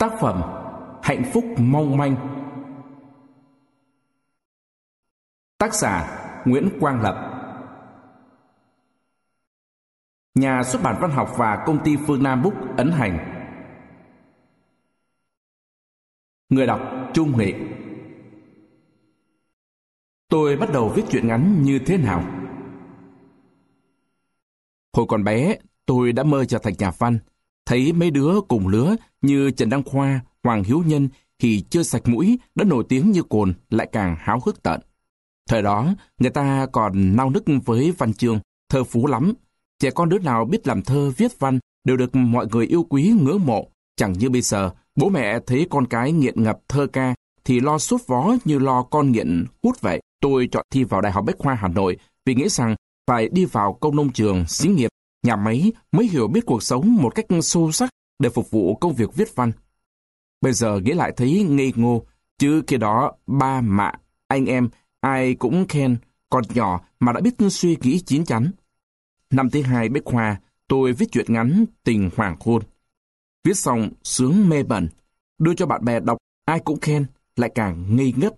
Tác phẩm Hạnh phúc mong manh. Tác giả Nguyễn Quang Lập. Nhà xuất bản văn học và công ty Phương Nam Book ấn hành. Người đọc Trung Nghị Tôi bắt đầu viết truyện ngắn như thế nào? Hồi còn bé, tôi đã mơ trở thành nhà văn. Thấy mấy đứa cùng lứa như Trần Đăng Khoa, Hoàng Hiếu Nhân thì chưa sạch mũi đã nổi tiếng như cồn lại càng háo hức tận. Thời đó, người ta còn nao nức với văn chương, thơ phú lắm. Trẻ con đứa nào biết làm thơ, viết văn đều được mọi người yêu quý ngưỡng mộ. Chẳng như bây giờ, bố mẹ thấy con cái nghiện ngập thơ ca thì lo suốt vó như lo con nghiện hút vậy. Tôi chọn thi vào Đại học Bách Khoa Hà Nội vì nghĩ rằng phải đi vào công nông trường, xí nghiệp nhà máy mới hiểu biết cuộc sống một cách sâu sắc để phục vụ công việc viết văn. Bây giờ nghĩ lại thấy ngây ngô, chứ khi đó ba mạ, anh em, ai cũng khen, còn nhỏ mà đã biết suy nghĩ chín chắn. Năm thứ hai Bách Khoa, tôi viết chuyện ngắn Tình Hoàng Hôn. Viết xong sướng mê bẩn, đưa cho bạn bè đọc, ai cũng khen, lại càng ngây ngất.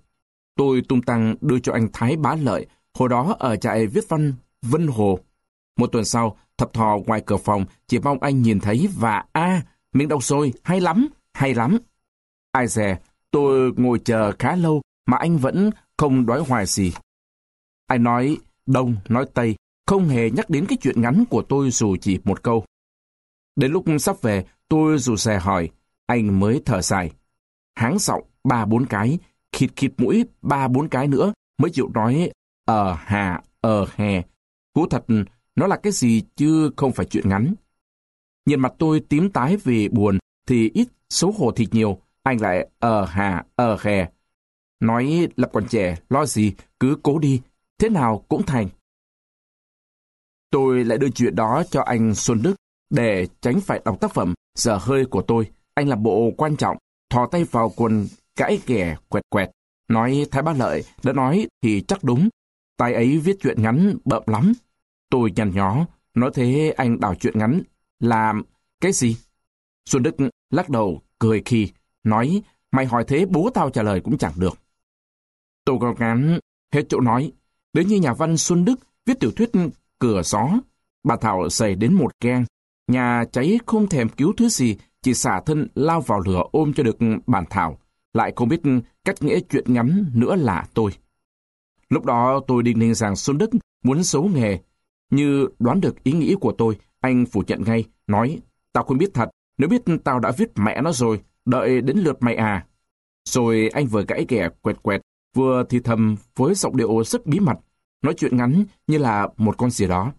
Tôi tung tăng đưa cho anh Thái Bá Lợi, hồi đó ở trại viết văn Vân Hồ. Một tuần sau, thập thò ngoài cửa phòng, chỉ mong anh nhìn thấy và a miếng đau sôi, hay lắm, hay lắm. Ai dè, tôi ngồi chờ khá lâu mà anh vẫn không đói hoài gì. Anh nói đông, nói tây, không hề nhắc đến cái chuyện ngắn của tôi dù chỉ một câu. Đến lúc sắp về, tôi dù xe hỏi, anh mới thở dài. Háng giọng ba bốn cái, khịt khịt mũi ba bốn cái nữa mới chịu nói ờ hà, ờ hè. Cú thật nó là cái gì chứ không phải chuyện ngắn. Nhìn mặt tôi tím tái vì buồn thì ít xấu hổ thịt nhiều. Anh lại ờ hà, ờ hè. Nói lập còn trẻ, lo gì, cứ cố đi, thế nào cũng thành. Tôi lại đưa chuyện đó cho anh Xuân Đức để tránh phải đọc tác phẩm giờ hơi của tôi. Anh là bộ quan trọng, thò tay vào quần cãi ghẻ quẹt quẹt. Nói Thái Bá Lợi đã nói thì chắc đúng. Tay ấy viết chuyện ngắn bợm lắm. Tôi nhăn nhó, nói thế anh đảo chuyện ngắn. Làm cái gì? Xuân Đức lắc đầu, cười khi, nói, mày hỏi thế bố tao trả lời cũng chẳng được. Tôi gò ngắn, hết chỗ nói. Đến như nhà văn Xuân Đức viết tiểu thuyết cửa gió, bà Thảo xảy đến một gang. Nhà cháy không thèm cứu thứ gì, chỉ xả thân lao vào lửa ôm cho được bản Thảo. Lại không biết cách nghĩa chuyện ngắn nữa là tôi. Lúc đó tôi định ninh rằng Xuân Đức muốn xấu nghề, như đoán được ý nghĩ của tôi, anh phủ nhận ngay, nói, tao không biết thật, nếu biết tao đã viết mẹ nó rồi, đợi đến lượt mày à. Rồi anh vừa gãy ghẻ quẹt quẹt, vừa thì thầm với giọng điệu rất bí mật, nói chuyện ngắn như là một con gì đó.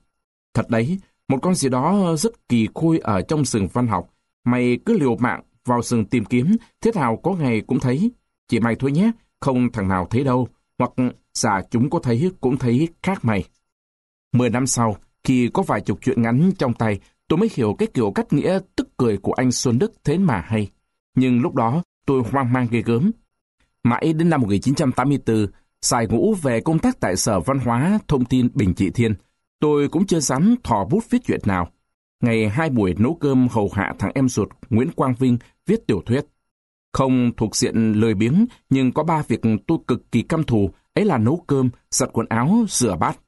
Thật đấy, một con gì đó rất kỳ khôi ở trong rừng văn học. Mày cứ liều mạng vào rừng tìm kiếm, thế nào có ngày cũng thấy. Chỉ mày thôi nhé, không thằng nào thấy đâu. Hoặc giả chúng có thấy cũng thấy khác mày. Mười năm sau, khi có vài chục chuyện ngắn trong tay, tôi mới hiểu cái kiểu cách nghĩa tức cười của anh Xuân Đức thế mà hay. Nhưng lúc đó, tôi hoang mang ghê gớm. Mãi đến năm 1984, xài ngũ về công tác tại Sở Văn hóa Thông tin Bình Trị Thiên, tôi cũng chưa dám thò bút viết chuyện nào. Ngày hai buổi nấu cơm hầu hạ thằng em ruột Nguyễn Quang Vinh viết tiểu thuyết. Không thuộc diện lười biếng, nhưng có ba việc tôi cực kỳ căm thù, ấy là nấu cơm, giặt quần áo, rửa bát.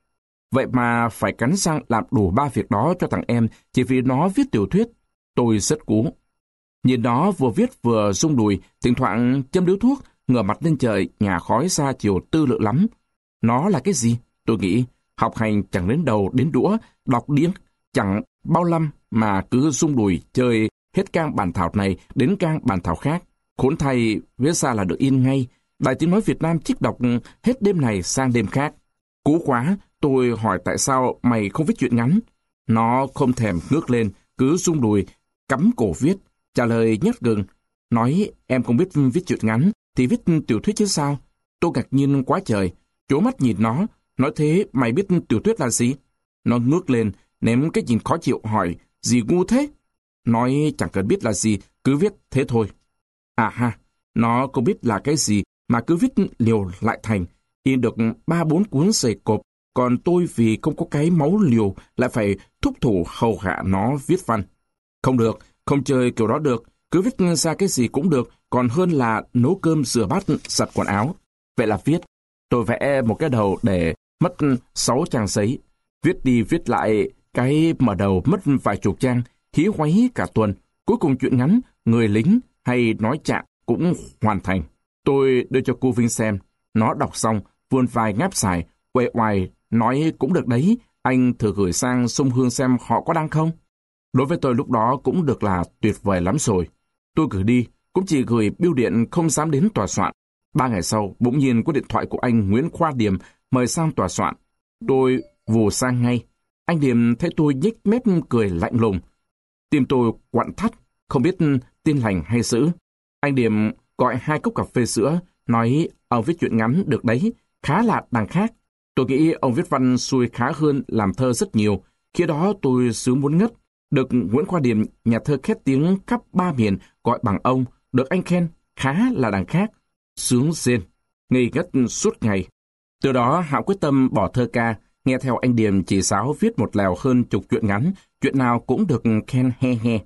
Vậy mà phải cắn răng làm đủ ba việc đó cho thằng em chỉ vì nó viết tiểu thuyết. Tôi rất cú. Nhìn nó vừa viết vừa rung đùi, thỉnh thoảng châm điếu thuốc, ngửa mặt lên trời, nhà khói xa chiều tư lự lắm. Nó là cái gì? Tôi nghĩ, học hành chẳng đến đầu đến đũa, đọc điếc, chẳng bao lâm mà cứ rung đùi chơi hết cang bản thảo này đến cang bản thảo khác. Khốn thay, viết ra là được in ngay. đại tiếng nói Việt Nam trích đọc hết đêm này sang đêm khác. Cú quá, Tôi hỏi tại sao mày không viết chuyện ngắn. Nó không thèm ngước lên, cứ rung đùi, cắm cổ viết, trả lời nhát gừng. Nói em không biết viết chuyện ngắn, thì viết tiểu thuyết chứ sao? Tôi ngạc nhiên quá trời, chố mắt nhìn nó, nói thế mày biết tiểu thuyết là gì? Nó ngước lên, ném cái nhìn khó chịu hỏi, gì ngu thế? Nói chẳng cần biết là gì, cứ viết thế thôi. À ha, nó không biết là cái gì mà cứ viết liều lại thành, in được ba bốn cuốn sầy cộp còn tôi vì không có cái máu liều lại phải thúc thủ hầu hạ nó viết văn. Không được, không chơi kiểu đó được, Cứ viết ra cái gì cũng được, còn hơn là nấu cơm rửa bát giặt quần áo. Vậy là viết. Tôi vẽ một cái đầu để mất sáu trang giấy. Viết đi viết lại, cái mở đầu mất vài chục trang, hí hoáy cả tuần. Cuối cùng chuyện ngắn, người lính hay nói chạm cũng hoàn thành. Tôi đưa cho cô Vinh xem. Nó đọc xong, vươn vai ngáp xài, quay oai nói cũng được đấy, anh thử gửi sang sông Hương xem họ có đăng không? Đối với tôi lúc đó cũng được là tuyệt vời lắm rồi. Tôi gửi đi, cũng chỉ gửi biêu điện không dám đến tòa soạn. Ba ngày sau, bỗng nhiên có điện thoại của anh Nguyễn Khoa Điểm mời sang tòa soạn. Tôi vù sang ngay. Anh Điểm thấy tôi nhếch mép cười lạnh lùng. Tim tôi quặn thắt, không biết tin lành hay dữ. Anh Điểm gọi hai cốc cà phê sữa, nói ông viết chuyện ngắn được đấy, khá là đằng khác. Tôi nghĩ ông viết văn xuôi khá hơn làm thơ rất nhiều. Khi đó tôi sướng muốn ngất. Được Nguyễn Khoa Điềm, nhà thơ khét tiếng khắp ba miền, gọi bằng ông, được anh khen, khá là đằng khác. Sướng rên, ngây ngất suốt ngày. Từ đó Hạo quyết tâm bỏ thơ ca, nghe theo anh Điềm chỉ giáo viết một lèo hơn chục chuyện ngắn, chuyện nào cũng được khen he he.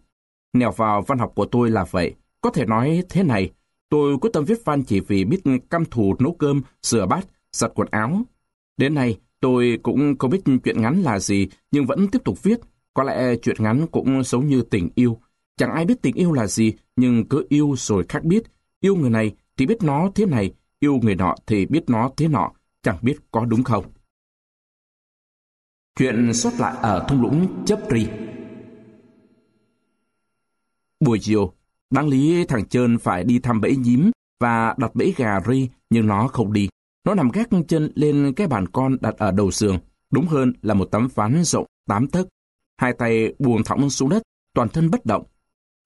Nèo vào văn học của tôi là vậy. Có thể nói thế này, tôi quyết tâm viết văn chỉ vì biết căm thù nấu cơm, rửa bát, giặt quần áo. Đến nay, tôi cũng không biết chuyện ngắn là gì, nhưng vẫn tiếp tục viết. Có lẽ chuyện ngắn cũng giống như tình yêu. Chẳng ai biết tình yêu là gì, nhưng cứ yêu rồi khác biết. Yêu người này thì biết nó thế này, yêu người nọ thì biết nó thế nọ, chẳng biết có đúng không. Chuyện xuất lại ở thung lũng chấp ri. Buổi chiều, đáng lý thằng Trơn phải đi thăm bẫy nhím và đặt bẫy gà ri, nhưng nó không đi. Nó nằm gác chân lên cái bàn con đặt ở đầu giường, đúng hơn là một tấm ván rộng tám tấc. Hai tay buồn thõng xuống đất, toàn thân bất động.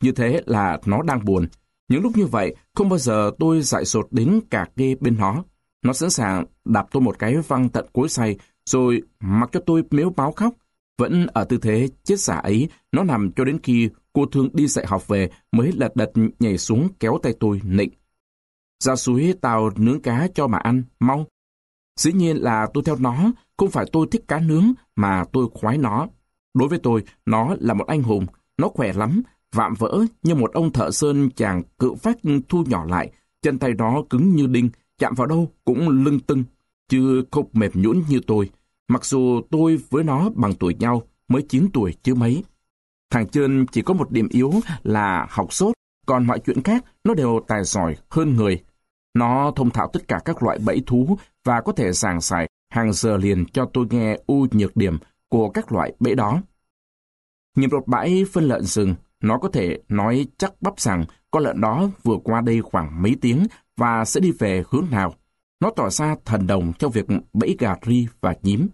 Như thế là nó đang buồn. Những lúc như vậy, không bao giờ tôi dại sột đến cả ghê bên nó. Nó sẵn sàng đạp tôi một cái văng tận cuối say, rồi mặc cho tôi mếu báo khóc. Vẫn ở tư thế chết giả ấy, nó nằm cho đến khi cô thương đi dạy học về mới lật đật nhảy xuống kéo tay tôi nịnh. Ra suối tàu nướng cá cho mà ăn, mau. Dĩ nhiên là tôi theo nó, không phải tôi thích cá nướng mà tôi khoái nó. Đối với tôi, nó là một anh hùng, nó khỏe lắm, vạm vỡ như một ông thợ sơn chàng cự phách thu nhỏ lại, chân tay nó cứng như đinh, chạm vào đâu cũng lưng tưng, chứ không mềm nhũn như tôi. Mặc dù tôi với nó bằng tuổi nhau, mới 9 tuổi chứ mấy. Thằng Trơn chỉ có một điểm yếu là học sốt, còn mọi chuyện khác nó đều tài giỏi hơn người. Nó thông thạo tất cả các loại bẫy thú và có thể giảng giải hàng giờ liền cho tôi nghe ưu nhược điểm của các loại bẫy đó. Nhìn một bãi phân lợn rừng, nó có thể nói chắc bắp rằng con lợn đó vừa qua đây khoảng mấy tiếng và sẽ đi về hướng nào. Nó tỏ ra thần đồng trong việc bẫy gà ri và nhím.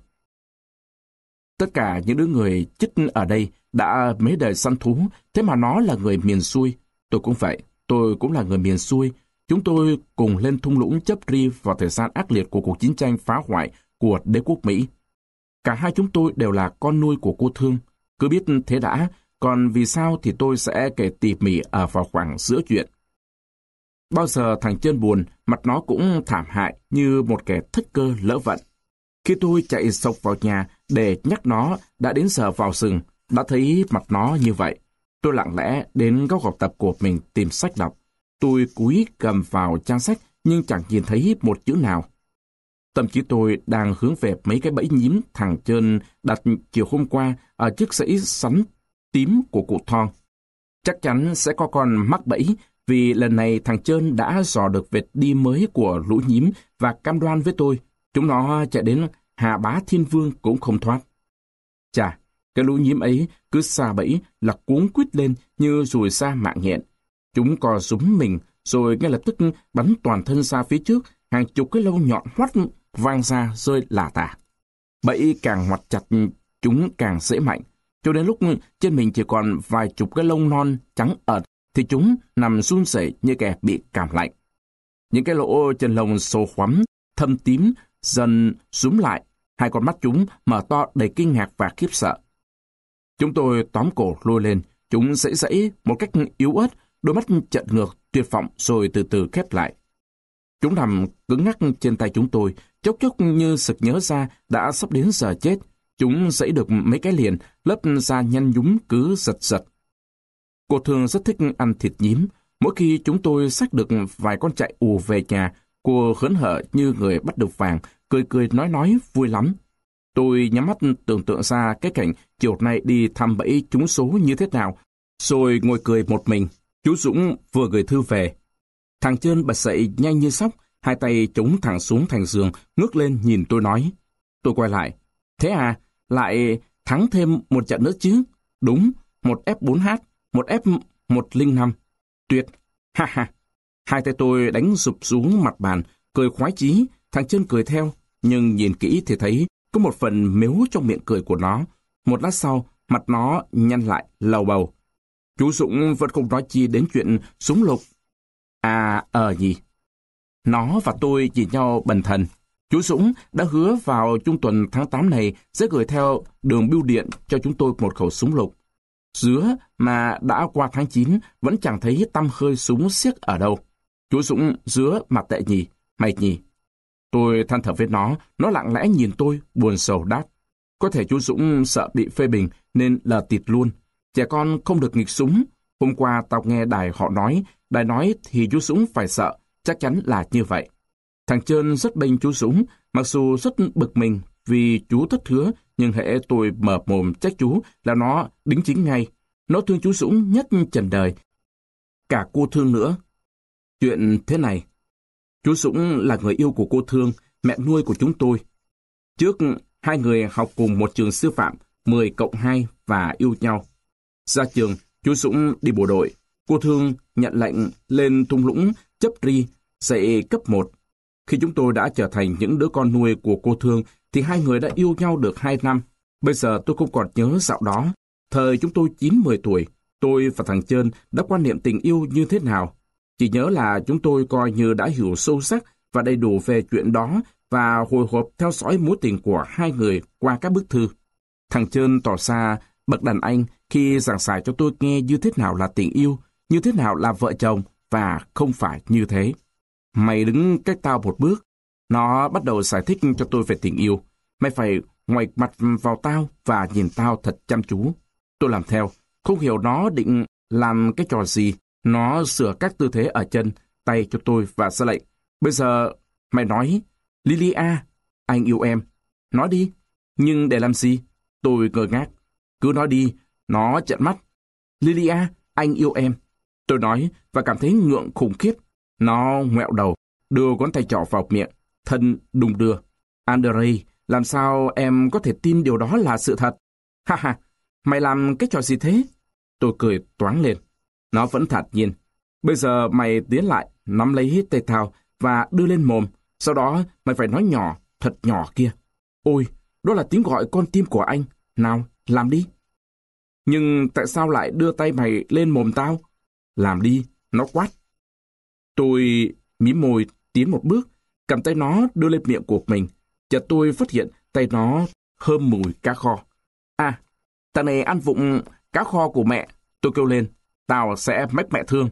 Tất cả những đứa người chích ở đây đã mấy đời săn thú, thế mà nó là người miền xuôi. Tôi cũng vậy, tôi cũng là người miền xuôi, Chúng tôi cùng lên thung lũng chấp ri vào thời gian ác liệt của cuộc chiến tranh phá hoại của đế quốc Mỹ. Cả hai chúng tôi đều là con nuôi của cô Thương. Cứ biết thế đã, còn vì sao thì tôi sẽ kể tỉ mỉ ở vào khoảng giữa chuyện. Bao giờ thằng chân buồn, mặt nó cũng thảm hại như một kẻ thất cơ lỡ vận. Khi tôi chạy sộc vào nhà để nhắc nó đã đến giờ vào rừng, đã thấy mặt nó như vậy. Tôi lặng lẽ đến góc học tập của mình tìm sách đọc. Tôi cúi cầm vào trang sách nhưng chẳng nhìn thấy một chữ nào. Tâm trí tôi đang hướng về mấy cái bẫy nhím thằng trên đặt chiều hôm qua ở chiếc sẫy sắn tím của cụ Thon. Chắc chắn sẽ có con mắc bẫy vì lần này thằng Trơn đã dò được vệt đi mới của lũ nhím và cam đoan với tôi. Chúng nó chạy đến Hà Bá Thiên Vương cũng không thoát. Chà, cái lũ nhím ấy cứ xa bẫy là cuốn quýt lên như rùi xa mạng nhện. Chúng co súng mình, rồi ngay lập tức bắn toàn thân ra phía trước, hàng chục cái lâu nhọn hoắt vang ra rơi lả tả. Bẫy càng hoạt chặt, chúng càng dễ mạnh. Cho đến lúc trên mình chỉ còn vài chục cái lông non trắng ợt, thì chúng nằm run rẩy như kẻ bị cảm lạnh. Những cái lỗ chân lông sâu khoắm, thâm tím, dần rúm lại. Hai con mắt chúng mở to đầy kinh ngạc và khiếp sợ. Chúng tôi tóm cổ lôi lên, chúng dãy dãy một cách yếu ớt, Đôi mắt chợt ngược, tuyệt vọng rồi từ từ khép lại. Chúng nằm cứng ngắc trên tay chúng tôi, chốc chốc như sực nhớ ra đã sắp đến giờ chết. Chúng dãy được mấy cái liền, lớp da nhanh nhúm cứ giật giật. Cô thường rất thích ăn thịt nhím. Mỗi khi chúng tôi xác được vài con chạy ù về nhà, cô hớn hở như người bắt được vàng, cười cười nói nói vui lắm. Tôi nhắm mắt tưởng tượng ra cái cảnh chiều nay đi thăm bẫy chúng số như thế nào, rồi ngồi cười một mình. Chú Dũng vừa gửi thư về. Thằng Trơn bật dậy nhanh như sóc, hai tay chống thẳng xuống thành giường, ngước lên nhìn tôi nói. Tôi quay lại. Thế à, lại thắng thêm một trận nữa chứ? Đúng, một F4H, một F105. Tuyệt, ha ha. Hai tay tôi đánh sụp xuống mặt bàn, cười khoái chí, thằng chân cười theo, nhưng nhìn kỹ thì thấy có một phần mếu trong miệng cười của nó. Một lát sau, mặt nó nhăn lại, lầu bầu. Chú Dũng vẫn không nói chi đến chuyện súng lục. À, ờ gì? Nó và tôi nhìn nhau bần thần. Chú Dũng đã hứa vào trung tuần tháng 8 này sẽ gửi theo đường bưu điện cho chúng tôi một khẩu súng lục. Dứa mà đã qua tháng 9 vẫn chẳng thấy tâm hơi súng siếc ở đâu. Chú Dũng dứa mặt tệ nhì mày nhì Tôi than thở với nó, nó lặng lẽ nhìn tôi, buồn sầu đáp. Có thể chú Dũng sợ bị phê bình nên lờ tịt luôn. Trẻ con không được nghịch súng. Hôm qua tao nghe đài họ nói, đài nói thì chú súng phải sợ, chắc chắn là như vậy. Thằng Trơn rất bênh chú súng mặc dù rất bực mình vì chú thất hứa, nhưng hệ tôi mở mồm trách chú là nó đính chính ngay. Nó thương chú súng nhất trần đời. Cả cô thương nữa. Chuyện thế này, chú Dũng là người yêu của cô Thương, mẹ nuôi của chúng tôi. Trước, hai người học cùng một trường sư phạm, 10 cộng 2 và yêu nhau. Ra trường, chú Dũng đi bộ đội. Cô Thương nhận lệnh lên thung lũng chấp ri, dạy cấp 1. Khi chúng tôi đã trở thành những đứa con nuôi của cô Thương, thì hai người đã yêu nhau được hai năm. Bây giờ tôi không còn nhớ dạo đó. Thời chúng tôi 9-10 tuổi, tôi và thằng Trơn đã quan niệm tình yêu như thế nào. Chỉ nhớ là chúng tôi coi như đã hiểu sâu sắc và đầy đủ về chuyện đó và hồi hộp theo dõi mối tình của hai người qua các bức thư. Thằng Trơn tỏ ra bậc đàn anh khi giảng giải cho tôi nghe như thế nào là tình yêu, như thế nào là vợ chồng và không phải như thế. Mày đứng cách tao một bước. Nó bắt đầu giải thích cho tôi về tình yêu. Mày phải ngoạch mặt vào tao và nhìn tao thật chăm chú. Tôi làm theo, không hiểu nó định làm cái trò gì. Nó sửa các tư thế ở chân, tay cho tôi và ra lệnh. Bây giờ, mày nói, Lilia, anh yêu em. Nói đi. Nhưng để làm gì? Tôi ngơ ngác. Cứ nói đi, nó trợn mắt. Lilia, anh yêu em. Tôi nói và cảm thấy ngượng khủng khiếp. Nó ngoẹo đầu, đưa ngón tay trỏ vào miệng, thân đùng đưa. Andrei, làm sao em có thể tin điều đó là sự thật? Ha ha, mày làm cái trò gì thế? Tôi cười toán lên. Nó vẫn thật nhiên. Bây giờ mày tiến lại, nắm lấy hết tay tao và đưa lên mồm. Sau đó mày phải nói nhỏ, thật nhỏ kia. Ôi, đó là tiếng gọi con tim của anh. Nào, làm đi. Nhưng tại sao lại đưa tay mày lên mồm tao? Làm đi, nó quát. Tôi mím môi tiến một bước, cầm tay nó đưa lên miệng của mình. Chợt tôi phát hiện tay nó thơm mùi cá kho. À, thằng này ăn vụng cá kho của mẹ. Tôi kêu lên, tao sẽ mách mẹ thương.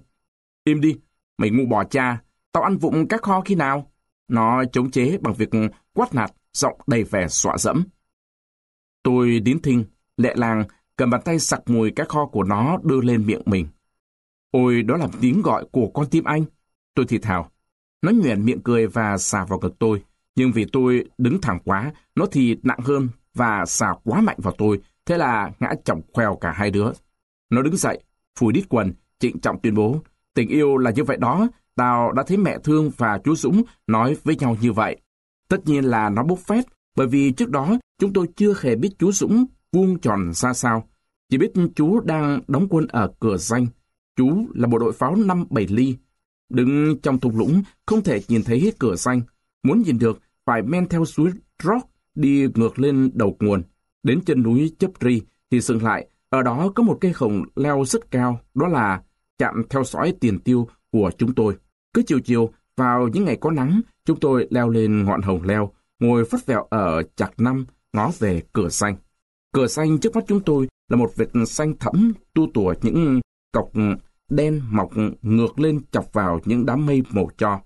Im đi, mày ngu bỏ cha, tao ăn vụng cá kho khi nào? Nó chống chế bằng việc quát nạt, giọng đầy vẻ xọa dẫm. Tôi đến thinh, lẹ làng, cầm bàn tay sặc mùi cái kho của nó đưa lên miệng mình. Ôi, đó là tiếng gọi của con tim anh. Tôi thì thào. Nó nhoẻn miệng cười và xà vào ngực tôi. Nhưng vì tôi đứng thẳng quá, nó thì nặng hơn và xà quá mạnh vào tôi. Thế là ngã chỏng khoeo cả hai đứa. Nó đứng dậy, phủi đít quần, trịnh trọng tuyên bố. Tình yêu là như vậy đó. Tao đã thấy mẹ Thương và chú Dũng nói với nhau như vậy. Tất nhiên là nó bốc phét, bởi vì trước đó chúng tôi chưa hề biết chú Dũng vuông tròn ra sao. Chỉ biết chú đang đóng quân ở cửa danh. Chú là bộ đội pháo 5-7 ly, Đứng trong thung lũng, không thể nhìn thấy hết cửa xanh. Muốn nhìn được, phải men theo suối Rock đi ngược lên đầu nguồn. Đến chân núi Chấp Ri thì dừng lại. Ở đó có một cây khổng leo rất cao, đó là chạm theo dõi tiền tiêu của chúng tôi. Cứ chiều chiều, vào những ngày có nắng, chúng tôi leo lên ngọn hồng leo, ngồi phất vẹo ở chặt năm, ngó về cửa xanh. Cửa xanh trước mắt chúng tôi là một vệt xanh thẫm tu tủa những cọc đen mọc ngược lên chọc vào những đám mây màu cho.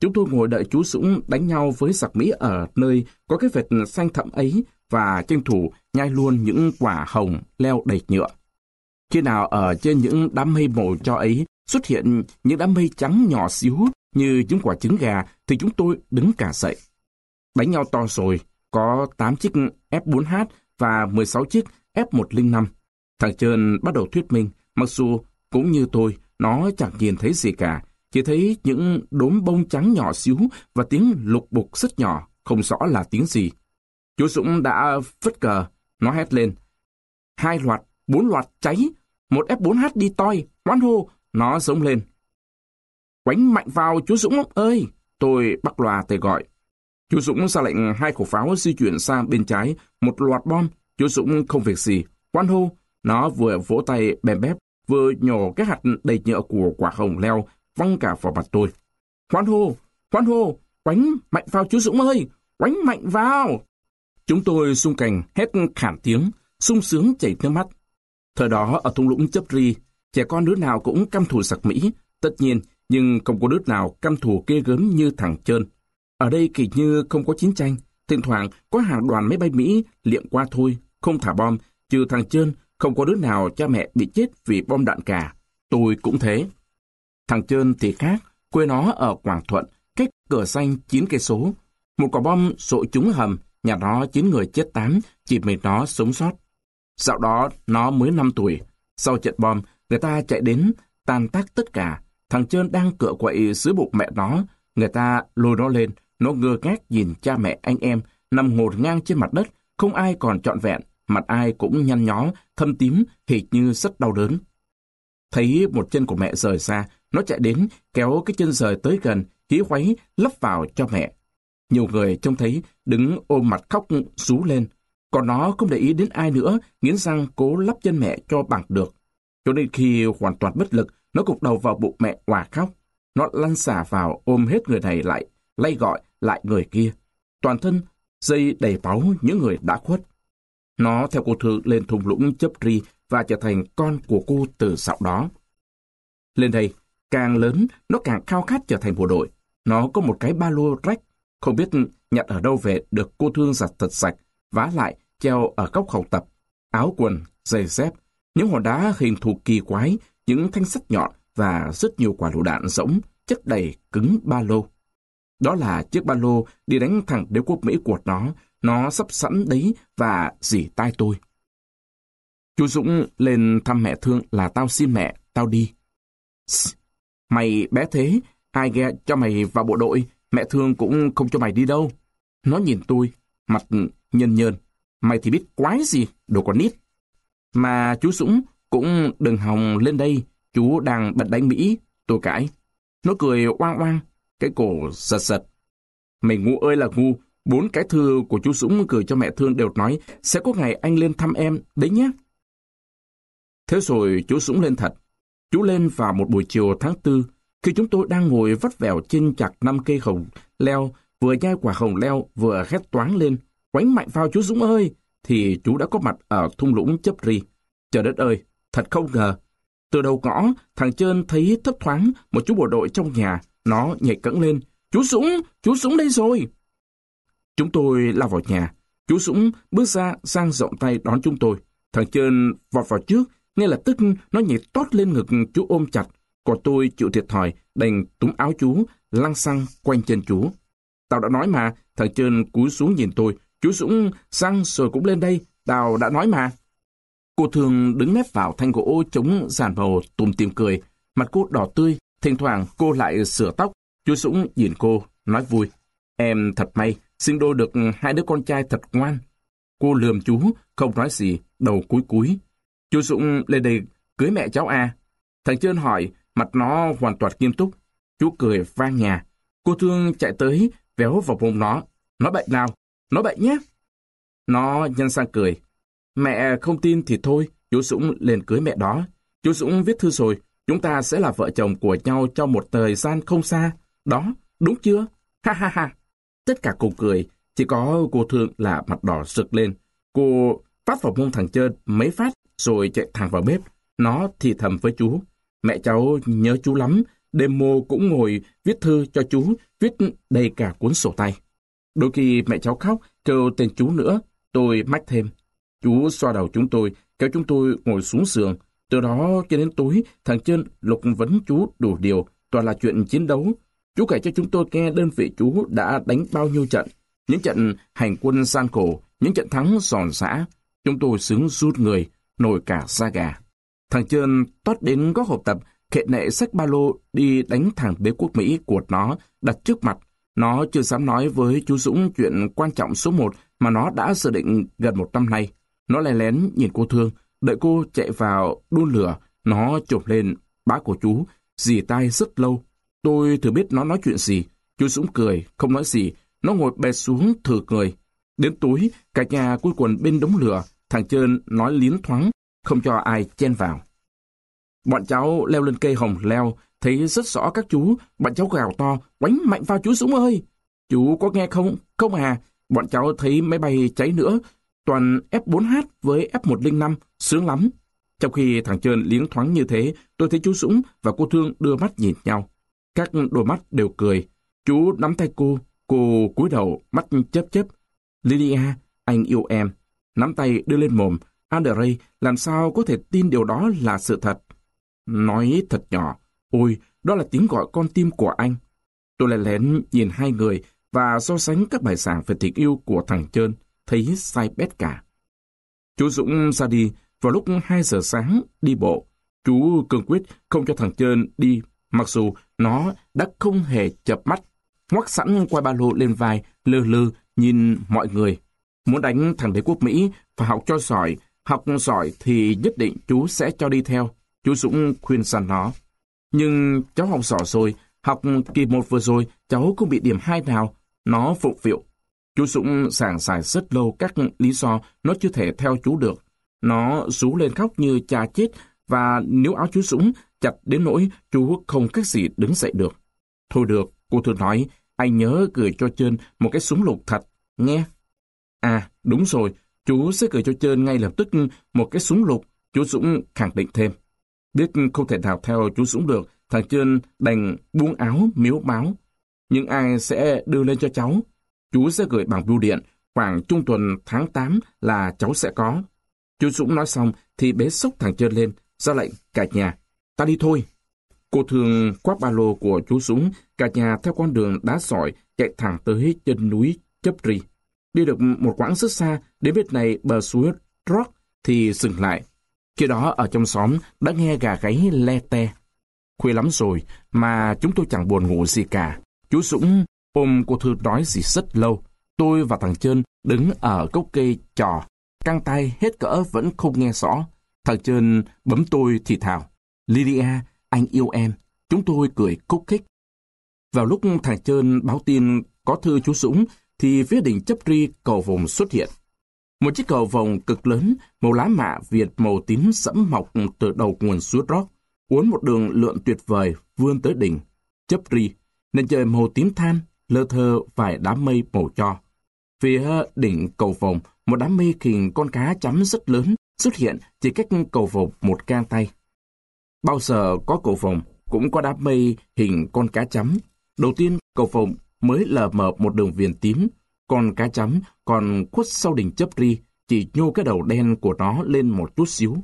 Chúng tôi ngồi đợi chú Dũng đánh nhau với giặc Mỹ ở nơi có cái vệt xanh thẫm ấy và tranh thủ nhai luôn những quả hồng leo đầy nhựa. Khi nào ở trên những đám mây màu cho ấy xuất hiện những đám mây trắng nhỏ xíu như những quả trứng gà thì chúng tôi đứng cả dậy. Đánh nhau to rồi, có 8 chiếc F4H và 16 chiếc F105. Thằng Trơn bắt đầu thuyết minh, mặc dù cũng như tôi, nó chẳng nhìn thấy gì cả, chỉ thấy những đốm bông trắng nhỏ xíu và tiếng lục bục rất nhỏ, không rõ là tiếng gì. Chú Dũng đã phất cờ, nó hét lên. Hai loạt, bốn loạt cháy, một F4H đi toi, hoan hô, nó giống lên. Quánh mạnh vào chú Dũng ơi! Tôi bắt loa tề gọi. Chú Dũng ra lệnh hai khẩu pháo di chuyển sang bên trái, một loạt bom. Chú Dũng không việc gì, quan hô. Nó vừa vỗ tay bèm bép, vừa nhổ cái hạt đầy nhựa của quả hồng leo văng cả vào mặt tôi. Hoan hô, hoan hô, quánh mạnh vào chú Dũng ơi, quánh mạnh vào. Chúng tôi xung cành hét khản tiếng, sung sướng chảy nước mắt. Thời đó ở thung lũng chấp ri, trẻ con đứa nào cũng căm thù giặc Mỹ, tất nhiên, nhưng không có đứa nào căm thù ghê gớm như thằng Trơn. Ở đây kỳ như không có chiến tranh, thỉnh thoảng có hàng đoàn máy bay Mỹ liệm qua thôi, không thả bom, trừ thằng Trơn, không có đứa nào cha mẹ bị chết vì bom đạn cả. Tôi cũng thế. Thằng Trơn thì khác, quê nó ở Quảng Thuận, cách cửa xanh 9 cây số. Một quả bom sội trúng hầm, nhà nó 9 người chết 8, chỉ mình nó sống sót. Dạo đó nó mới 5 tuổi. Sau trận bom, người ta chạy đến, tan tác tất cả. Thằng Trơn đang cựa quậy dưới bụng mẹ nó. Người ta lôi nó lên, nó ngơ ngác nhìn cha mẹ anh em, nằm ngột ngang trên mặt đất, không ai còn trọn vẹn, mặt ai cũng nhăn nhó, thâm tím, hệt như rất đau đớn. Thấy một chân của mẹ rời ra, nó chạy đến, kéo cái chân rời tới gần, hí hoáy, lấp vào cho mẹ. Nhiều người trông thấy đứng ôm mặt khóc rú lên. Còn nó không để ý đến ai nữa, nghiến răng cố lắp chân mẹ cho bằng được. Cho nên khi hoàn toàn bất lực, nó cục đầu vào bụng mẹ hòa khóc. Nó lăn xả vào ôm hết người này lại, lay gọi lại người kia. Toàn thân dây đầy máu những người đã khuất. Nó theo cô thư lên thùng lũng chấp ri và trở thành con của cô từ sau đó. Lên đây, càng lớn, nó càng khao khát trở thành bộ đội. Nó có một cái ba lô rách, không biết nhặt ở đâu về được cô thương giặt thật sạch, vá lại, treo ở góc học tập. Áo quần, giày dép, những hòn đá hình thù kỳ quái, những thanh sắt nhọn và rất nhiều quả lựu đạn rỗng, chất đầy cứng ba lô. Đó là chiếc ba lô đi đánh thẳng đế quốc Mỹ của nó, nó sắp sẵn đấy và dỉ tai tôi. Chú Dũng lên thăm mẹ thương là tao xin mẹ, tao đi. Mày bé thế, ai ghe cho mày vào bộ đội, mẹ thương cũng không cho mày đi đâu. Nó nhìn tôi, mặt nhân nhơn. Mày thì biết quái gì, đồ con nít. Mà chú Dũng cũng đừng hòng lên đây, chú đang bận đánh Mỹ, tôi cãi. Nó cười oang oang, cái cổ giật giật. Mày ngu ơi là ngu, bốn cái thư của chú Dũng gửi cho mẹ thương đều nói sẽ có ngày anh lên thăm em, đấy nhé. Thế rồi chú Dũng lên thật. Chú lên vào một buổi chiều tháng tư, khi chúng tôi đang ngồi vắt vẻo trên chặt năm cây hồng leo, vừa nhai quả hồng leo vừa hét toáng lên, quánh mạnh vào chú Dũng ơi, thì chú đã có mặt ở thung lũng chấp ri. Trời đất ơi, thật không ngờ. Từ đầu ngõ, thằng Trơn thấy thấp thoáng một chú bộ đội trong nhà, nó nhảy cẫng lên. Chú súng chú súng đây rồi. Chúng tôi lao vào nhà. Chú súng bước ra, sang rộng tay đón chúng tôi. Thằng Trơn vọt vào trước, ngay lập tức nó nhảy tót lên ngực chú ôm chặt. Còn tôi chịu thiệt thòi, đành túm áo chú, lăng xăng quanh chân chú. Tao đã nói mà, thằng Trơn cúi xuống nhìn tôi. Chú súng sang rồi cũng lên đây, tao đã nói mà. Cô thường đứng nép vào thanh gỗ chống giàn bầu tùm tìm cười. Mặt cô đỏ tươi, thỉnh thoảng cô lại sửa tóc. Chú Dũng nhìn cô, nói vui. Em thật may, sinh đôi được hai đứa con trai thật ngoan. Cô lườm chú, không nói gì, đầu cúi cúi. Chú Dũng lên đây cưới mẹ cháu A. Thằng Trơn hỏi, mặt nó hoàn toàn nghiêm túc. Chú cười vang nhà. Cô Thương chạy tới, véo vào vùng nó. Nói bệnh nào? Nói bệnh nhé. Nó nhân sang cười. Mẹ không tin thì thôi, chú Dũng lên cưới mẹ đó. Chú Dũng viết thư rồi, chúng ta sẽ là vợ chồng của nhau trong một thời gian không xa. Đó, đúng chưa? Ha ha ha. Tất cả cùng cười, chỉ có cô Thương là mặt đỏ rực lên. Cô phát vào mông thằng Trơn mấy phát rồi chạy thẳng vào bếp. Nó thì thầm với chú. Mẹ cháu nhớ chú lắm, đêm mô cũng ngồi viết thư cho chú, viết đầy cả cuốn sổ tay. Đôi khi mẹ cháu khóc, kêu tên chú nữa, tôi mách thêm. Chú xoa đầu chúng tôi, kéo chúng tôi ngồi xuống giường. Từ đó cho đến tối, thằng Trơn lục vấn chú đủ điều, toàn là chuyện chiến đấu. Chú kể cho chúng tôi nghe đơn vị chú đã đánh bao nhiêu trận, những trận hành quân gian khổ, những trận thắng giòn giã. Chúng tôi sướng rút người, nổi cả da gà. Thằng Trơn tót đến góc hộp tập, khệ nệ sách ba lô đi đánh thằng đế quốc Mỹ của nó đặt trước mặt. Nó chưa dám nói với chú Dũng chuyện quan trọng số một mà nó đã dự định gần một năm nay. Nó lén lén nhìn cô Thương, đợi cô chạy vào đun lửa, nó chụp lên bá của chú, dì tai rất lâu. Tôi thử biết nó nói chuyện gì. Chú Dũng cười, không nói gì, nó ngồi bẹt xuống thử cười. Đến tối, cả nhà cuối quần bên đống lửa, thằng Trơn nói liến thoáng, không cho ai chen vào. Bọn cháu leo lên cây hồng leo, thấy rất rõ các chú, bọn cháu gào to, quánh mạnh vào chú Dũng ơi! Chú có nghe không? Không à, bọn cháu thấy máy bay cháy nữa, toàn F4H với F105, sướng lắm. Trong khi thằng Trơn liếng thoáng như thế, tôi thấy chú Dũng và cô Thương đưa mắt nhìn nhau. Các đôi mắt đều cười. Chú nắm tay cô, cô cúi đầu, mắt chớp chớp. Lydia, anh yêu em. Nắm tay đưa lên mồm. Andre làm sao có thể tin điều đó là sự thật? Nói thật nhỏ, ôi, đó là tiếng gọi con tim của anh. Tôi lại lén nhìn hai người và so sánh các bài giảng về tình yêu của thằng Trơn, thấy sai bét cả. Chú Dũng ra đi vào lúc 2 giờ sáng đi bộ. Chú cương quyết không cho thằng Trơn đi, mặc dù nó đã không hề chập mắt, ngoắc sẵn quay ba lô lên vai, lơ lơ nhìn mọi người. Muốn đánh thằng đế quốc Mỹ, phải học cho giỏi, học giỏi thì nhất định chú sẽ cho đi theo. Chú Dũng khuyên săn nó. Nhưng cháu học giỏi rồi, học kỳ một vừa rồi, cháu không bị điểm hai nào. Nó phụng phịu. Chú Dũng sàng xài rất lâu các lý do nó chưa thể theo chú được. Nó rú lên khóc như cha chết và nếu áo chú Dũng chặt đến nỗi chú không cách gì đứng dậy được. Thôi được, cô thường nói, anh nhớ gửi cho Trơn một cái súng lục thật, nghe. À, đúng rồi, chú sẽ gửi cho Trơn ngay lập tức một cái súng lục, chú Dũng khẳng định thêm. Biết không thể nào theo chú Dũng được, thằng Trơn đành buông áo miếu máu. Nhưng ai sẽ đưa lên cho cháu? Chú sẽ gửi bằng bưu điện, khoảng trung tuần tháng 8 là cháu sẽ có. Chú Dũng nói xong thì bế sốc thằng Trơn lên, ra lệnh cả nhà. Ta đi thôi. Cô thường quát ba lô của chú Dũng, cả nhà theo con đường đá sỏi chạy thẳng tới chân núi chấp ri. Đi được một quãng rất xa, đến bên này bờ suối Rock thì dừng lại. Khi đó ở trong xóm đã nghe gà gáy le te. Khuya lắm rồi mà chúng tôi chẳng buồn ngủ gì cả. Chú Dũng ôm cô Thư nói gì rất lâu. Tôi và thằng Trơn đứng ở gốc cây trò. Căng tay hết cỡ vẫn không nghe rõ. Thằng Trơn bấm tôi thì thào. Lydia, anh yêu em. Chúng tôi cười khúc khích. Vào lúc thằng Trơn báo tin có thư chú Dũng, thì phía đỉnh chấp ri cầu vồng xuất hiện. Một chiếc cầu vòng cực lớn, màu lá mạ Việt màu tím sẫm mọc từ đầu nguồn suốt rót, uốn một đường lượn tuyệt vời vươn tới đỉnh. Chấp ri, nền trời màu tím than, lơ thơ vài đám mây màu cho. Phía đỉnh cầu vồng một đám mây khình con cá chấm rất lớn xuất hiện chỉ cách cầu vồng một gang tay. Bao giờ có cầu vồng cũng có đám mây hình con cá chấm. Đầu tiên, cầu vồng mới lờ mờ một đường viền tím, còn cá chấm còn khuất sau đỉnh chấp ri, chỉ nhô cái đầu đen của nó lên một chút xíu.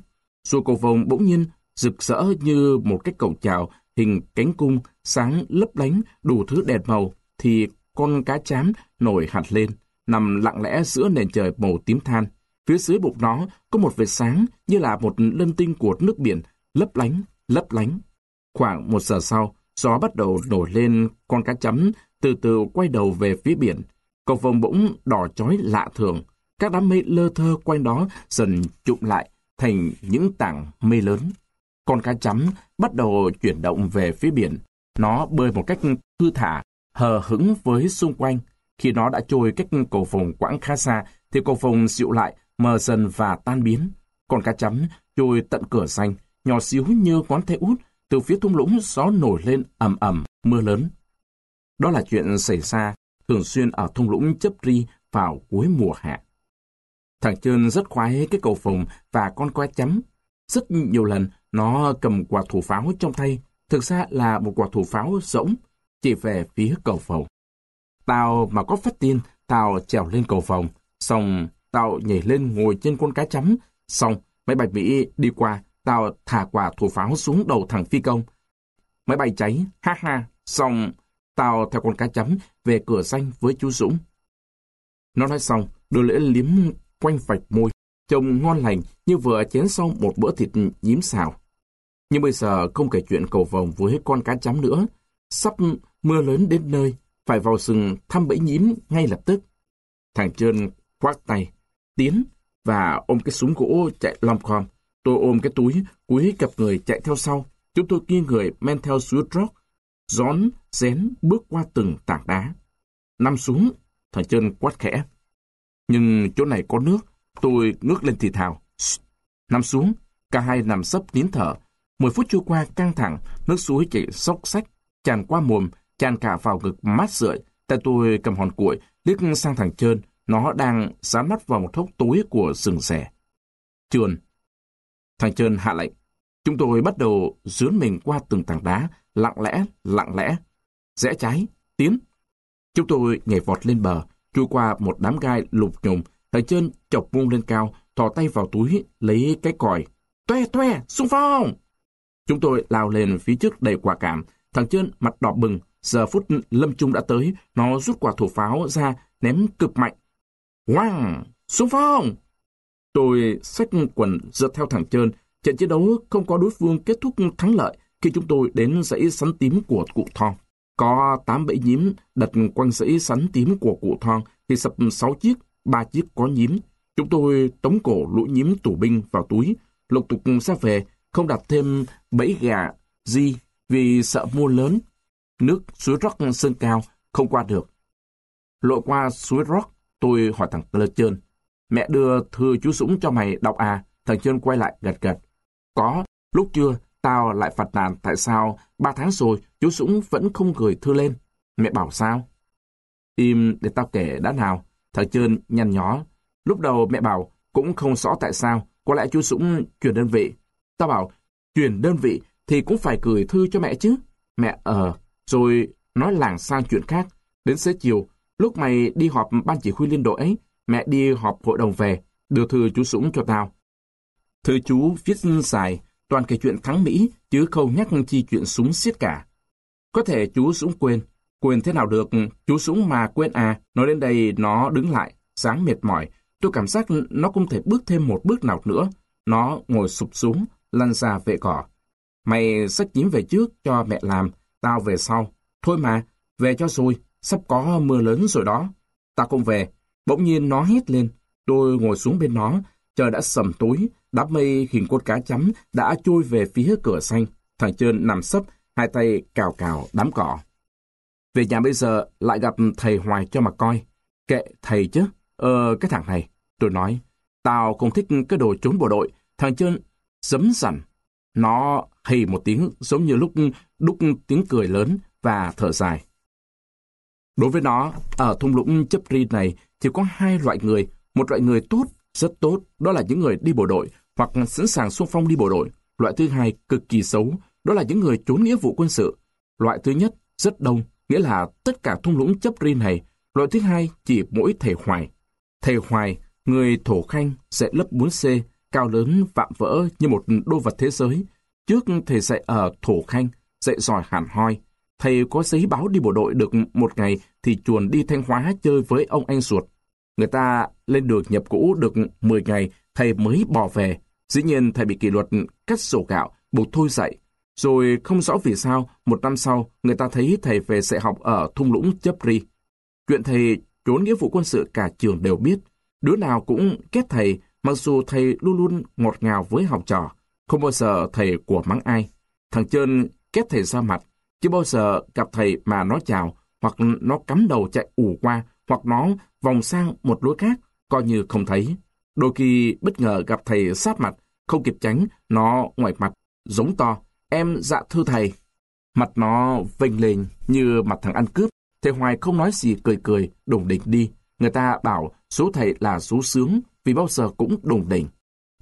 Rồi cầu vồng bỗng nhiên rực rỡ như một cái cầu chào hình cánh cung sáng lấp lánh đủ thứ đèn màu thì con cá chám nổi hạt lên, nằm lặng lẽ giữa nền trời màu tím than. Phía dưới bụng nó có một vệt sáng như là một lân tinh của nước biển lấp lánh, lấp lánh. Khoảng một giờ sau, gió bắt đầu nổi lên con cá chấm từ từ quay đầu về phía biển. Cầu vồng bỗng đỏ chói lạ thường. Các đám mây lơ thơ quanh đó dần trụm lại thành những tảng mây lớn. Con cá chấm bắt đầu chuyển động về phía biển. Nó bơi một cách thư thả, hờ hững với xung quanh. Khi nó đã trôi cách cầu phồng quãng khá xa, thì cầu phồng dịu lại, mờ dần và tan biến. Con cá chấm trôi tận cửa xanh, nhỏ xíu như ngón tay út, từ phía thung lũng gió nổi lên ầm ầm, mưa lớn. Đó là chuyện xảy ra thường xuyên ở thung lũng chấp ri vào cuối mùa hạ. Thằng Trơn rất khoái cái cầu phồng và con cá chấm. Rất nhiều lần nó cầm quả thủ pháo trong tay, thực ra là một quả thủ pháo rỗng, chỉ về phía cầu vòng Tao mà có phát tin, tao trèo lên cầu vòng xong tao nhảy lên ngồi trên con cá chấm, xong máy bay Mỹ đi qua, tao thả quả thủ pháo xuống đầu thằng phi công. Máy bay cháy, ha ha, xong tao theo con cá chấm về cửa xanh với chú Dũng. Nó nói xong, đưa lễ liếm quanh vạch môi, trông ngon lành như vừa chén xong một bữa thịt nhím xào. Nhưng bây giờ không kể chuyện cầu vồng với con cá chấm nữa. Sắp mưa lớn đến nơi, phải vào rừng thăm bẫy nhím ngay lập tức. Thằng Trơn khoác tay, tiến và ôm cái súng gỗ chạy lom khom. Tôi ôm cái túi, cúi cặp người chạy theo sau. Chúng tôi nghiêng người men theo suối rock, gión, rén bước qua từng tảng đá. Nằm xuống, thằng Trơn quát khẽ. Nhưng chỗ này có nước, tôi ngước lên thì thào. Nằm xuống, cả hai nằm sấp nín thở. Mười phút trôi qua căng thẳng, nước suối chảy sóc sách, tràn qua mồm, tràn cả vào ngực mát rượi. Tay tôi cầm hòn cuội, liếc sang thằng Trơn, nó đang dán mắt vào một thốc tối của rừng rẻ. Trườn. Thằng Trơn hạ lệnh. Chúng tôi bắt đầu dướn mình qua từng tảng đá, lặng lẽ, lặng lẽ. Rẽ trái, tiến. Chúng tôi nhảy vọt lên bờ, chui qua một đám gai lục nhùng, thằng Trơn chọc mông lên cao, thò tay vào túi, lấy cái còi. Toe, toe, xung phong! Chúng tôi lao lên phía trước đầy quả cảm. Thằng Trơn mặt đỏ bừng, giờ phút lâm trung đã tới, nó rút quả thủ pháo ra, ném cực mạnh. Wow, xung phong! Tôi xách quần giật theo thằng Trơn. Trận chiến đấu không có đối phương kết thúc thắng lợi khi chúng tôi đến dãy sắn tím của cụ Thong. Có 8 bẫy nhím đặt quanh dãy sắn tím của cụ Thong thì sập 6 chiếc, ba chiếc có nhím. Chúng tôi tống cổ lũ nhím tù binh vào túi, lục tục ra về, không đặt thêm bẫy gà, di vì sợ mua lớn. Nước suối Rock sơn cao, không qua được. Lội qua suối Rock, tôi hỏi thằng Lơ Trơn. Mẹ đưa thư chú Dũng cho mày đọc à? Thằng Trơn quay lại gật gật. Có, lúc chưa, tao lại phạt nàn tại sao ba tháng rồi chú Dũng vẫn không gửi thư lên. Mẹ bảo sao? Im để tao kể đã nào. Thằng Trơn nhăn nhó. Lúc đầu mẹ bảo cũng không rõ tại sao. Có lẽ chú Dũng chuyển đơn vị. Tao bảo chuyển đơn vị thì cũng phải gửi thư cho mẹ chứ. Mẹ ờ, rồi nói làng sang chuyện khác. Đến xế chiều, lúc mày đi họp ban chỉ huy liên đội ấy, mẹ đi họp hội đồng về, đưa thư chú Dũng cho tao. Thư chú viết dài, toàn kể chuyện thắng Mỹ, chứ không nhắc chi chuyện súng xiết cả. Có thể chú Dũng quên, quên thế nào được, chú Dũng mà quên à, nói đến đây nó đứng lại, dáng mệt mỏi, tôi cảm giác nó không thể bước thêm một bước nào nữa. Nó ngồi sụp xuống, lăn ra vệ cỏ. Mày xách nhím về trước cho mẹ làm, tao về sau. Thôi mà, về cho xui sắp có mưa lớn rồi đó. Tao không về. Bỗng nhiên nó hét lên. Tôi ngồi xuống bên nó, trời đã sầm tối, đám mây hình con cá chấm đã trôi về phía cửa xanh. Thằng Trơn nằm sấp, hai tay cào cào đám cỏ. Về nhà bây giờ lại gặp thầy Hoài cho mà coi. Kệ thầy chứ, ờ cái thằng này. Tôi nói, tao không thích cái đồ trốn bộ đội. Thằng Trơn dấm dằn. Nó hì một tiếng giống như lúc đúc tiếng cười lớn và thở dài. Đối với nó, ở thung lũng chấp ri này chỉ có hai loại người. Một loại người tốt, rất tốt, đó là những người đi bộ đội hoặc sẵn sàng xung phong đi bộ đội. Loại thứ hai cực kỳ xấu, đó là những người trốn nghĩa vụ quân sự. Loại thứ nhất rất đông, nghĩa là tất cả thung lũng chấp ri này. Loại thứ hai chỉ mỗi thầy Hoài. Thầy Hoài, người thổ khanh, dạy lớp 4C, cao lớn vạm vỡ như một đô vật thế giới. Trước thầy dạy ở thổ khanh, dạy giỏi hẳn hoi. Thầy có giấy báo đi bộ đội được một ngày thì chuồn đi Thanh Hóa chơi với ông anh ruột. Người ta lên đường nhập cũ được 10 ngày, thầy mới bỏ về. Dĩ nhiên thầy bị kỷ luật cắt sổ gạo, buộc thôi dạy. Rồi không rõ vì sao, một năm sau, người ta thấy thầy về dạy học ở thung lũng chấp ri. Chuyện thầy trốn nghĩa vụ quân sự cả trường đều biết. Đứa nào cũng kết thầy, mặc dù thầy luôn luôn ngọt ngào với học trò. Không bao giờ thầy của mắng ai. Thằng Trơn kết thầy ra mặt, chứ bao giờ gặp thầy mà nó chào, hoặc nó cắm đầu chạy ù qua, hoặc nó vòng sang một lối khác, coi như không thấy. Đôi khi bất ngờ gặp thầy sát mặt, không kịp tránh, nó ngoại mặt, giống to. Em dạ thưa thầy. Mặt nó vênh lên như mặt thằng ăn cướp. Thầy Hoài không nói gì cười cười, đùng đỉnh đi. Người ta bảo số thầy là số sướng, vì bao giờ cũng đùng đỉnh.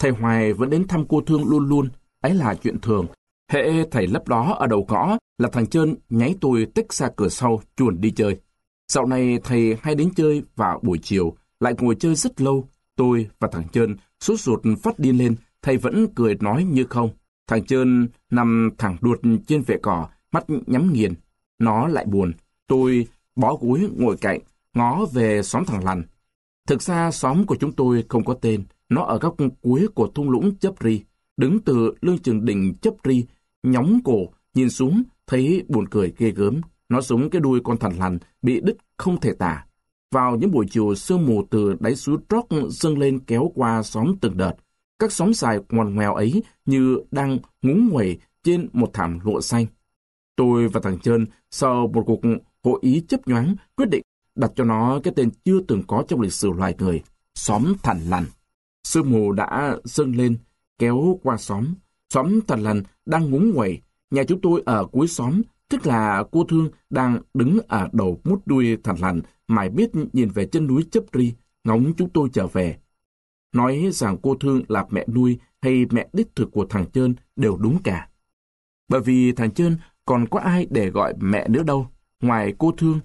Thầy Hoài vẫn đến thăm cô thương luôn luôn, ấy là chuyện thường. Hệ thầy lấp đó ở đầu gõ là thằng Trơn nháy tôi tích ra cửa sau chuồn đi chơi. Dạo này thầy hay đến chơi vào buổi chiều, lại ngồi chơi rất lâu. Tôi và thằng Trơn sốt ruột phát điên lên, thầy vẫn cười nói như không. Thằng Trơn nằm thẳng đuột trên vệ cỏ, mắt nhắm nghiền. Nó lại buồn. Tôi bó gối ngồi cạnh, ngó về xóm thằng Lằn. Thực ra xóm của chúng tôi không có tên. Nó ở góc cuối của thung lũng chấp ri. Đứng từ lưng trường đỉnh chấp ri, nhóng cổ, nhìn xuống, thấy buồn cười ghê gớm. Nó giống cái đuôi con thằn lằn bị đứt không thể tả. Vào những buổi chiều sương mù từ đáy suối Rock dâng lên kéo qua xóm từng đợt. Các xóm dài ngoằn ngoèo ấy như đang ngúng nguẩy trên một thảm lụa xanh. Tôi và thằng Trơn sau một cuộc hội ý chấp nhoáng quyết định đặt cho nó cái tên chưa từng có trong lịch sử loài người, xóm thằn lằn. Sương mù đã dâng lên, kéo qua xóm. Xóm thằn lằn đang ngúng quẩy. Nhà chúng tôi ở cuối xóm, tức là cô Thương đang đứng ở đầu mút đuôi thằn lằn, mải biết nhìn về chân núi chấp ri, ngóng chúng tôi trở về. Nói rằng cô Thương là mẹ nuôi hay mẹ đích thực của thằng Trơn đều đúng cả. Bởi vì thằng Trơn còn có ai để gọi mẹ nữa đâu, ngoài cô Thương.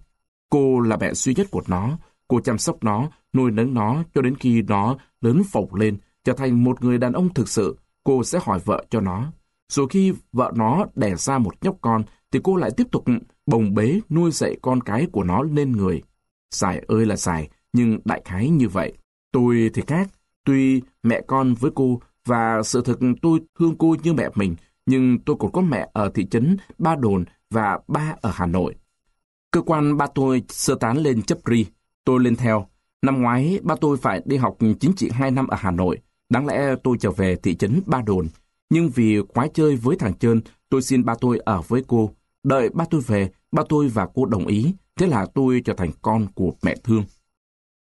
Cô là mẹ duy nhất của nó, cô chăm sóc nó, nuôi nấng nó cho đến khi nó lớn phồng lên, trở thành một người đàn ông thực sự, cô sẽ hỏi vợ cho nó. Rồi khi vợ nó đẻ ra một nhóc con, thì cô lại tiếp tục bồng bế nuôi dạy con cái của nó lên người. Dài ơi là dài, nhưng đại khái như vậy. Tôi thì khác, tuy mẹ con với cô và sự thực tôi thương cô như mẹ mình, nhưng tôi còn có mẹ ở thị trấn Ba Đồn và ba ở Hà Nội. Cơ quan ba tôi sơ tán lên chấp ri, tôi lên theo. Năm ngoái, ba tôi phải đi học chính trị 2 năm ở Hà Nội. Đáng lẽ tôi trở về thị trấn Ba Đồn. Nhưng vì quái chơi với thằng Trơn, tôi xin ba tôi ở với cô. Đợi ba tôi về, ba tôi và cô đồng ý. Thế là tôi trở thành con của mẹ thương.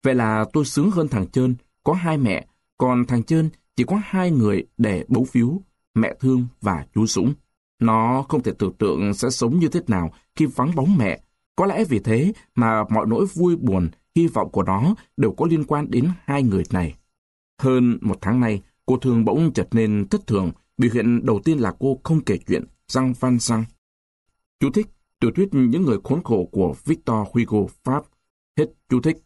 Vậy là tôi sướng hơn thằng Trơn, có hai mẹ, còn thằng Trơn chỉ có hai người để bấu phiếu, mẹ thương và chú Dũng. Nó không thể tưởng tượng sẽ sống như thế nào khi vắng bóng mẹ. Có lẽ vì thế mà mọi nỗi vui buồn, hy vọng của nó đều có liên quan đến hai người này. Hơn một tháng nay, cô thường bỗng chợt nên thất thường. Biểu hiện đầu tiên là cô không kể chuyện, răng văn răng. Chú thích, tiểu thuyết những người khốn khổ của Victor Hugo Pháp. Hết chú thích,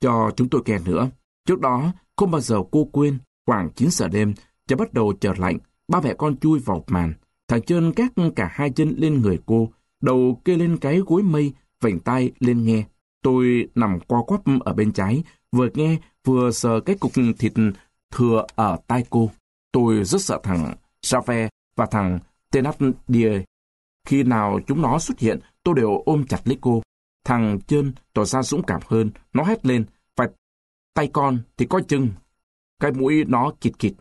cho chúng tôi kèm nữa. Trước đó, không bao giờ cô quên, khoảng 9 giờ đêm, trời bắt đầu trở lạnh, ba mẹ con chui vào màn. Thằng chân các cả hai chân lên người cô, đầu kê lên cái gối mây, vành tay lên nghe. Tôi nằm co quắp ở bên trái, vừa nghe vừa sờ cái cục thịt thừa ở tai cô. Tôi rất sợ thằng Save và thằng Thénardier. Khi nào chúng nó xuất hiện, tôi đều ôm chặt lấy cô. Thằng chân tỏ ra dũng cảm hơn, nó hét lên, phải tay con thì coi chừng. Cái mũi nó kịt kịt.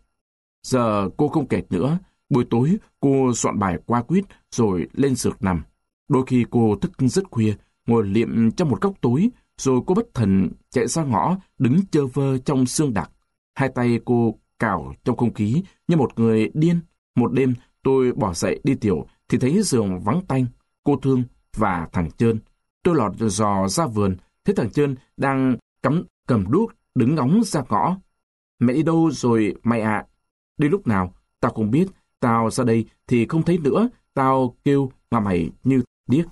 Giờ cô không kẹt nữa, buổi tối cô soạn bài qua quýt rồi lên giường nằm. Đôi khi cô thức rất khuya, ngồi liệm trong một góc tối, rồi cô bất thần chạy ra ngõ, đứng chơ vơ trong xương đặc. Hai tay cô cào trong không khí như một người điên. Một đêm tôi bỏ dậy đi tiểu thì thấy giường vắng tanh, cô thương và thằng Trơn. Tôi lọt dò ra vườn, thấy thằng Trơn đang cắm cầm đuốc đứng ngóng ra ngõ. Mẹ đi đâu rồi mày ạ? Đi lúc nào? Tao không biết. Tao ra đây thì không thấy nữa. Tao kêu mà mày như điếc.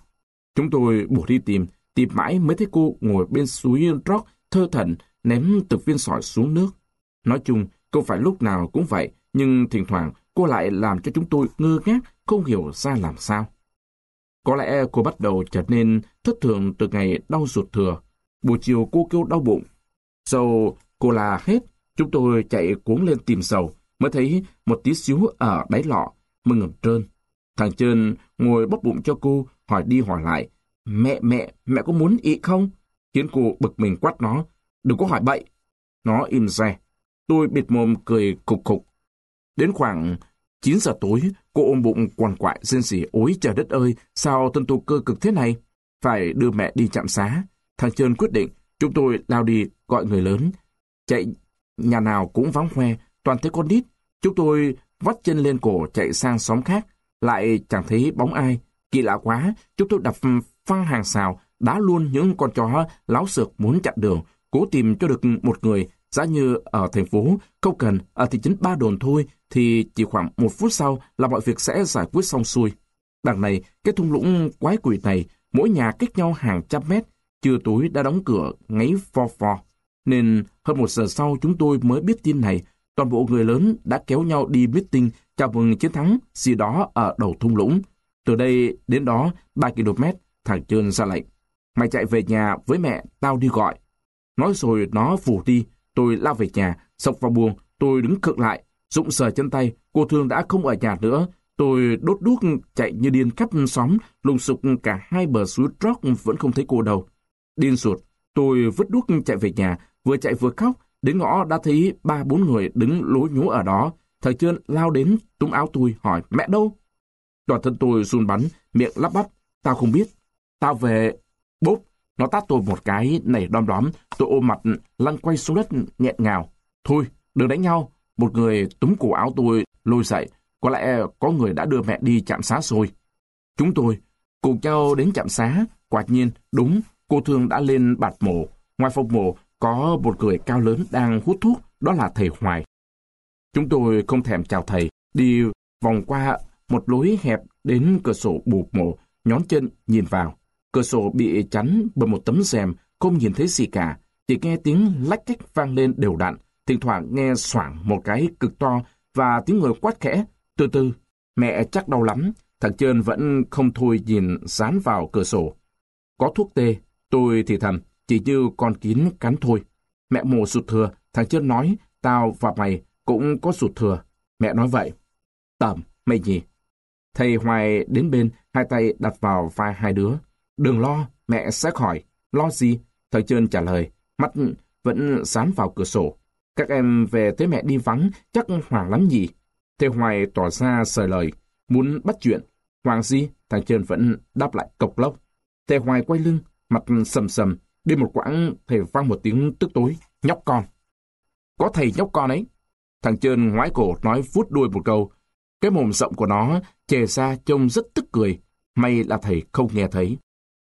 Chúng tôi bổ đi tìm, tìm mãi mới thấy cô ngồi bên suối rock thơ thẩn ném từng viên sỏi xuống nước. Nói chung, không phải lúc nào cũng vậy, nhưng thỉnh thoảng cô lại làm cho chúng tôi ngơ ngác, không hiểu ra làm sao. Có lẽ cô bắt đầu trở nên thất thường từ ngày đau ruột thừa. Buổi chiều cô kêu đau bụng. Dầu cô là hết, chúng tôi chạy cuốn lên tìm dầu, mới thấy một tí xíu ở đáy lọ, mừng ngầm trơn. Thằng trơn ngồi bóp bụng cho cô, hỏi đi hỏi lại. Mẹ, mẹ, mẹ có muốn ị không? Khiến cô bực mình quát nó. Đừng có hỏi bậy. Nó im re. Tôi bịt mồm cười cục cục. Đến khoảng 9 giờ tối, cô ôm bụng quằn quại rên rỉ ối trời đất ơi, sao tân tu cơ cực thế này? Phải đưa mẹ đi chạm xá. Thằng Trơn quyết định, chúng tôi lao đi gọi người lớn. Chạy nhà nào cũng vắng hoe, toàn thấy con nít. Chúng tôi vắt chân lên cổ chạy sang xóm khác, lại chẳng thấy bóng ai. Kỳ lạ quá, chúng tôi đập phăng hàng xào, đá luôn những con chó láo sược muốn chặn đường, cố tìm cho được một người Giá như ở thành phố, không cần ở thị trấn Ba Đồn thôi, thì chỉ khoảng một phút sau là mọi việc sẽ giải quyết xong xuôi. Đằng này, cái thung lũng quái quỷ này, mỗi nhà cách nhau hàng trăm mét, chưa tối đã đóng cửa ngáy pho pho. Nên hơn một giờ sau chúng tôi mới biết tin này, Toàn bộ người lớn đã kéo nhau đi meeting chào mừng chiến thắng gì đó ở đầu thung lũng. Từ đây đến đó 3 km, thằng Trơn ra lệnh. Mày chạy về nhà với mẹ, tao đi gọi. Nói rồi nó phủ đi, tôi lao về nhà, sọc vào buồng, tôi đứng cực lại, rụng sờ chân tay, cô thương đã không ở nhà nữa. Tôi đốt đuốc chạy như điên khắp xóm, lùng sục cả hai bờ suối Rock vẫn không thấy cô đâu. Điên ruột, tôi vứt đuốc chạy về nhà, vừa chạy vừa khóc, đến ngõ đã thấy ba bốn người đứng lối nhố ở đó. Thầy Trơn lao đến túm áo tôi hỏi mẹ đâu? Toàn thân tôi run bắn, miệng lắp bắp, tao không biết. Tao về, bốp, nó tát tôi một cái nảy đom đóm, tôi ôm mặt lăn quay xuống đất nghẹn ngào. Thôi, đừng đánh nhau. Một người túm cổ áo tôi lôi dậy, có lẽ có người đã đưa mẹ đi chạm xá rồi. Chúng tôi cùng nhau đến chạm xá, quả nhiên, đúng, cô thương đã lên bạt mổ. Ngoài phòng mổ có một người cao lớn đang hút thuốc, đó là thầy Hoài. Chúng tôi không thèm chào thầy, đi vòng qua một lối hẹp đến cửa sổ bụp mộ, nhón chân nhìn vào. Cửa sổ bị chắn bởi một tấm rèm, không nhìn thấy gì cả, chỉ nghe tiếng lách cách vang lên đều đặn, thỉnh thoảng nghe xoảng một cái cực to và tiếng người quát khẽ. Từ từ, mẹ chắc đau lắm, thằng Trơn vẫn không thôi nhìn dán vào cửa sổ. Có thuốc tê, tôi thì thầm, chỉ như con kín cắn thôi. Mẹ mồ sụt thừa, thằng Trơn nói, tao và mày cũng có sụt thừa. Mẹ nói vậy. Tẩm, mày gì? Thầy Hoài đến bên, hai tay đặt vào vai hai đứa. Đừng lo, mẹ sẽ khỏi. Lo gì? Thầy Trơn trả lời, mắt vẫn dán vào cửa sổ. Các em về tới mẹ đi vắng, chắc hoảng lắm nhỉ? Thầy Hoài tỏ ra sời lời, muốn bắt chuyện. Hoàng gì? Thằng Trơn vẫn đáp lại cộc lốc. Thầy Hoài quay lưng, mặt sầm sầm. Đi một quãng, thầy vang một tiếng tức tối. Nhóc con. Có thầy nhóc con ấy. Thằng Trơn ngoái cổ nói vút đuôi một câu. Cái mồm rộng của nó chề ra trông rất tức cười. May là thầy không nghe thấy.